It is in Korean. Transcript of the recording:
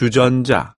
주전자.